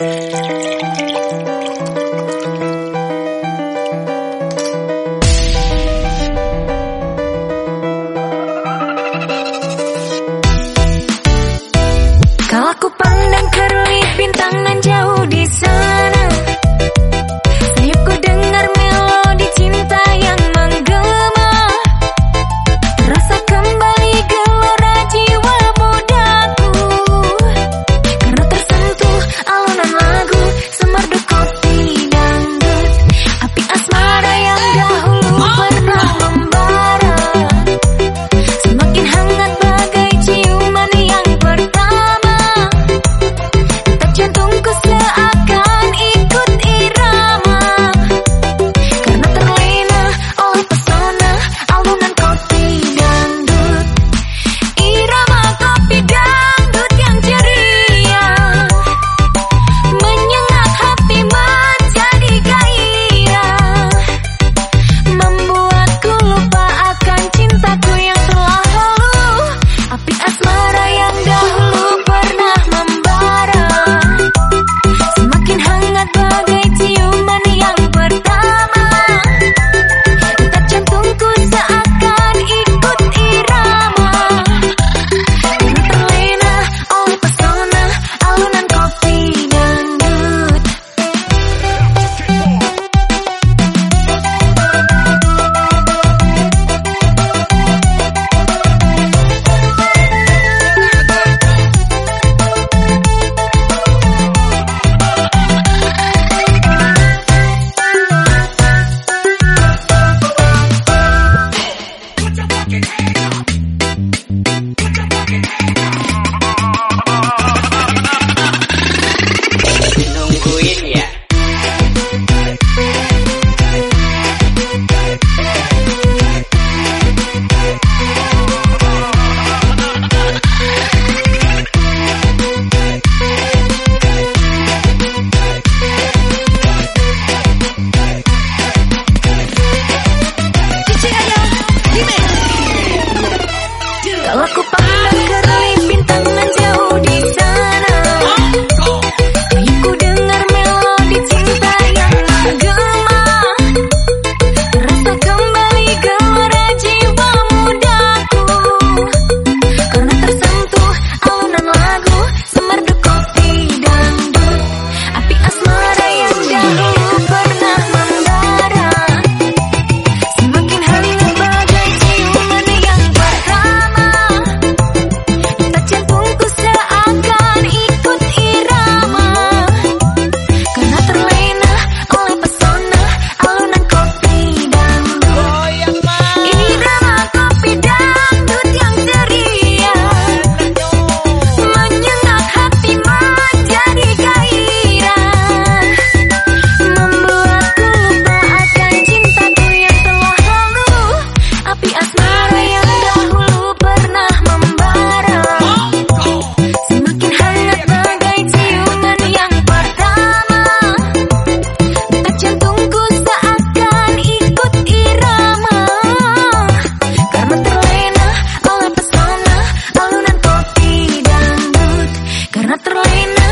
Música Nuestro